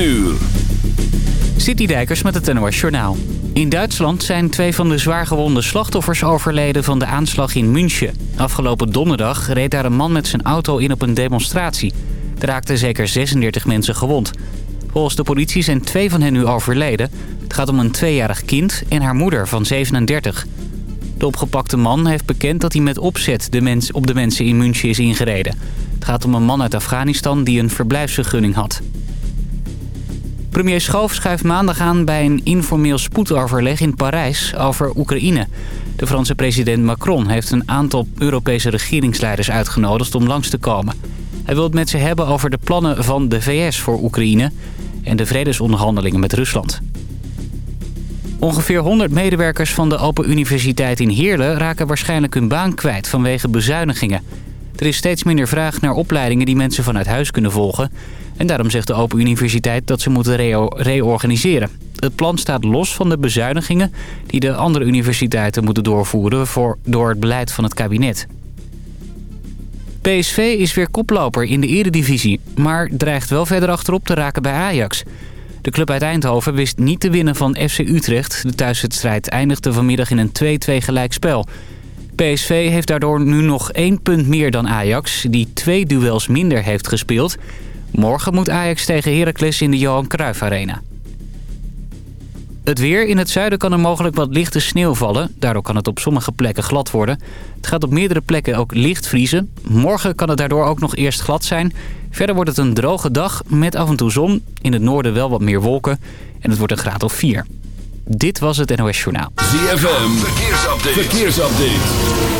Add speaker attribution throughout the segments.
Speaker 1: uur.
Speaker 2: Citydijkers met het NOS Journaal. In Duitsland zijn twee van de zwaargewonde slachtoffers overleden van de aanslag in München. Afgelopen donderdag reed daar een man met zijn auto in op een demonstratie. Er raakten zeker 36 mensen gewond. Volgens de politie zijn twee van hen nu overleden. Het gaat om een tweejarig kind en haar moeder van 37. De opgepakte man heeft bekend dat hij met opzet de mens, op de mensen in München is ingereden. Het gaat om een man uit Afghanistan die een verblijfsvergunning had. Premier Schoof schuift maandag aan bij een informeel spoedoverleg in Parijs over Oekraïne. De Franse president Macron heeft een aantal Europese regeringsleiders uitgenodigd om langs te komen. Hij wil het met ze hebben over de plannen van de VS voor Oekraïne en de vredesonderhandelingen met Rusland. Ongeveer 100 medewerkers van de Open Universiteit in Heerlen raken waarschijnlijk hun baan kwijt vanwege bezuinigingen. Er is steeds minder vraag naar opleidingen die mensen vanuit huis kunnen volgen. En daarom zegt de Open Universiteit dat ze moeten reorganiseren. Het plan staat los van de bezuinigingen die de andere universiteiten moeten doorvoeren voor, door het beleid van het kabinet. PSV is weer koploper in de eredivisie, maar dreigt wel verder achterop te raken bij Ajax. De club uit Eindhoven wist niet te winnen van FC Utrecht. De thuiswedstrijd eindigde vanmiddag in een 2-2 gelijkspel. PSV heeft daardoor nu nog één punt meer dan Ajax, die twee duels minder heeft gespeeld. Morgen moet Ajax tegen Heracles in de Johan Cruijff Arena. Het weer. In het zuiden kan er mogelijk wat lichte sneeuw vallen. Daardoor kan het op sommige plekken glad worden. Het gaat op meerdere plekken ook licht vriezen. Morgen kan het daardoor ook nog eerst glad zijn. Verder wordt het een droge dag met af en toe zon. In het noorden wel wat meer wolken. En het wordt een graad of 4. Dit was het NOS Journaal.
Speaker 1: ZFM. Verkeersupdate. Verkeersupdate.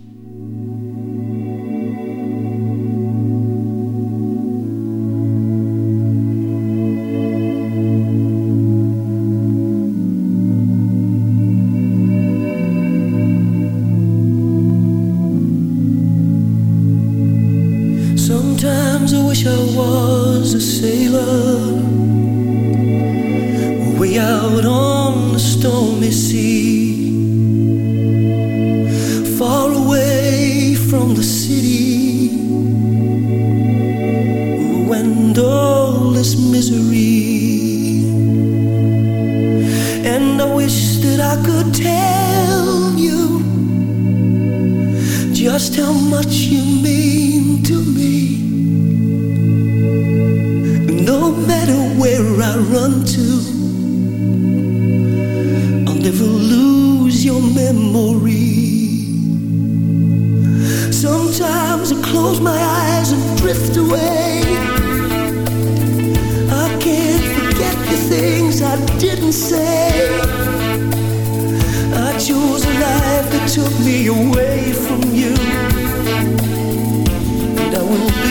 Speaker 3: I didn't say. I chose a life that took me away from you, and I will be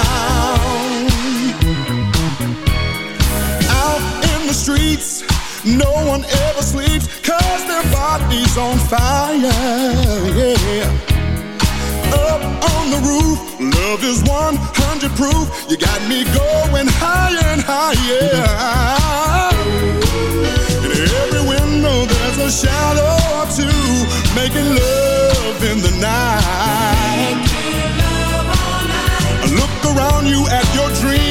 Speaker 4: The streets, no one ever sleeps, cause their body's on fire, yeah. Up on the roof, love is 100 proof. You got me going higher and higher. In every window, there's a shadow or two, making love in the night. Look around you at your dreams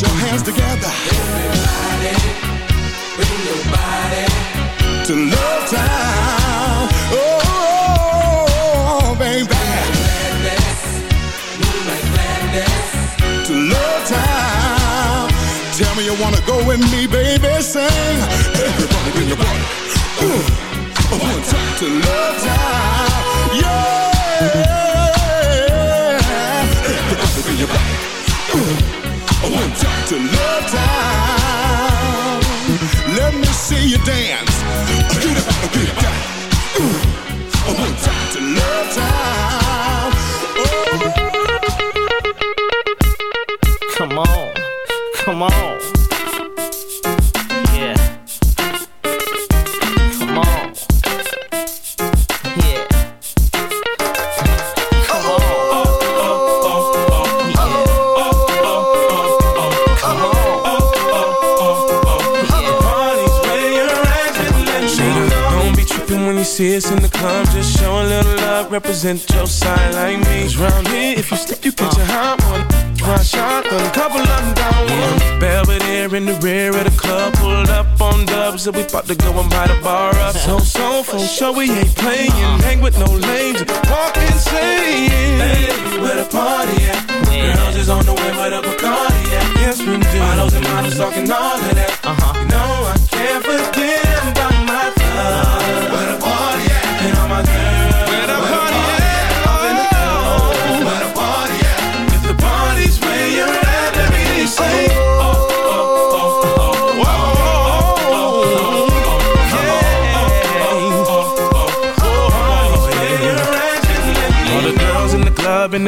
Speaker 4: Your hands together. Everybody, bring your body to Love Town. Oh, oh, oh baby. Gladness, moonlight gladness to Love Town. Tell me you wanna go with me, baby. Sing. Everybody, bring your body. Ooh. One time to Love Town. Yeah. To Love Town. Let me see you dance. Get up, get up. Ooh. One time to Love Town. Oh.
Speaker 5: Come on, come on.
Speaker 6: Represent your side like me. Cause round here, if you slip, you catch a hot one. One shot, a couple of them down one. Belvedere in the rear of the club, pulled up on dubs, and we about to go and buy the bar up. So, so, for sure we ain't playing. Hang with no lames, walk insane. Hey, where the party at? Girls is on the way, where the Bacardi at? Yes, we do. Models and models talking all of that.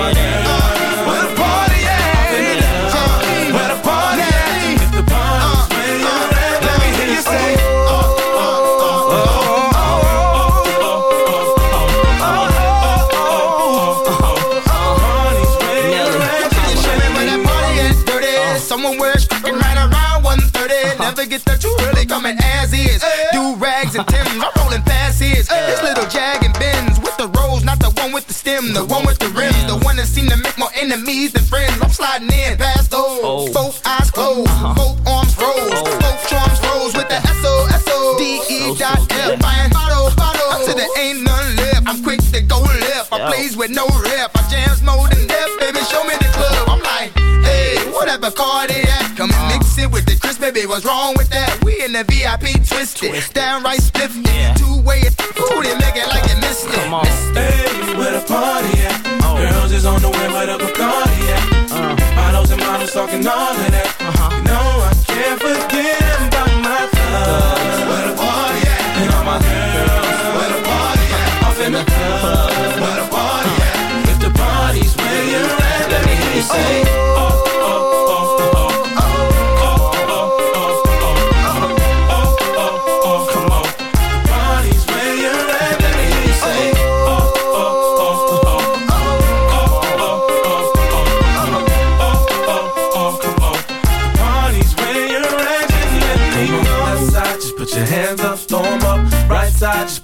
Speaker 7: Yeah. keeping friends. I'm sliding in past those. Oh. Both eyes closed, uh-huh. both arms rose, oh. both drums rose with the S O S O D E dot F. Buying bottle, bottle. I said there ain't none left. I'm quick to go left. I plays with no rep. I jams more than death, baby. Show me the club. I'm like, hey, whatever car they at, come and mix it with the Chris, baby. What's wrong with that? We in the VIP twisted, twisted. downright spiffy, yeah. two way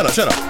Speaker 8: Shut up, shut up.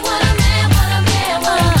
Speaker 3: a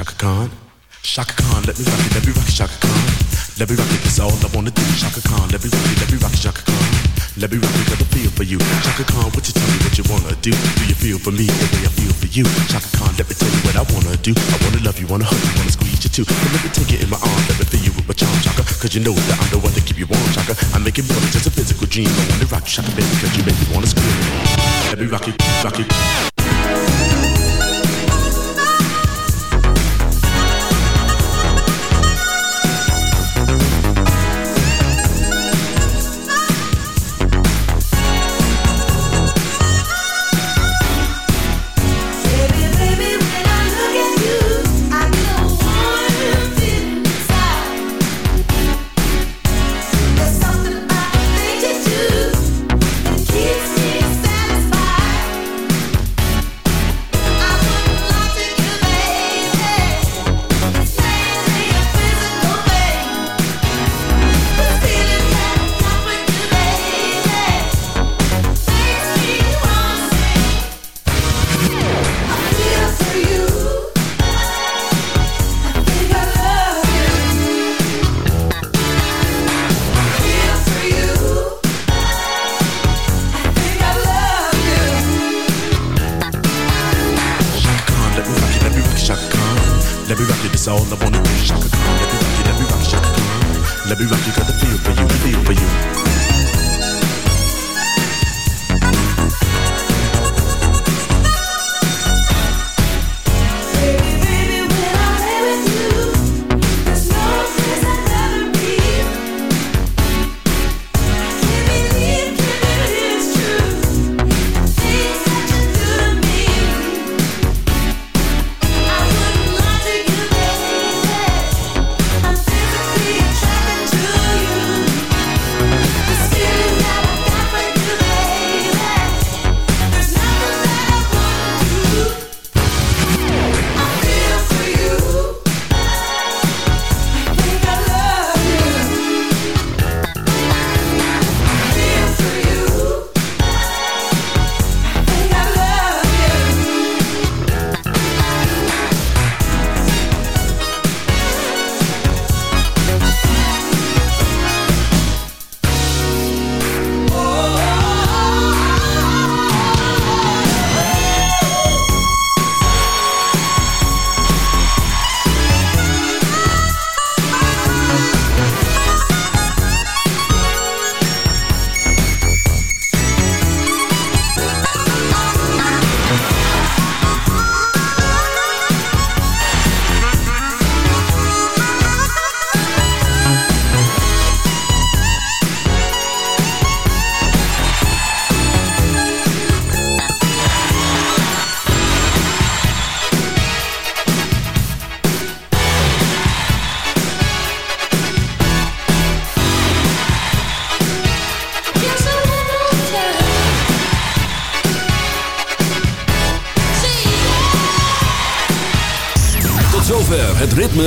Speaker 9: Chaka Khan. Chaka Khan, let me rock it, let me rock it, Chaka Khan. Let me rock it, that's all I wanna do. Chaka Khan, let me rock it, let me rock it, Chaka Khan. Let me rock it, got a feel for you. Chaka Khan, what you tell me what you wanna do? Do you feel for me the way I feel for you? Chaka Khan, let me tell you what I wanna do. I wanna love you, wanna hug you, wanna squeeze you too. And let me take it in my arms, let me feel you with my charm, Chaka. Cause you know that I'm the one that keep you warm, Chaka. I make it more than just a physical dream. I wanna rock you, Chaka, baby, cause you make me wanna scream. Let me rock it, rock it.